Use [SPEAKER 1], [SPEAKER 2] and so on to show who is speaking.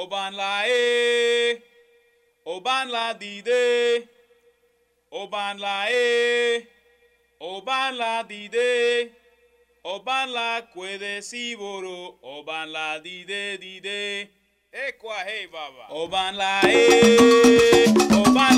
[SPEAKER 1] Oban la e, oban la dide, oban la e, oban la dide, oban la kwede siboro, oban la dide dide. Ekwa hey baba. Oban la e, oban la.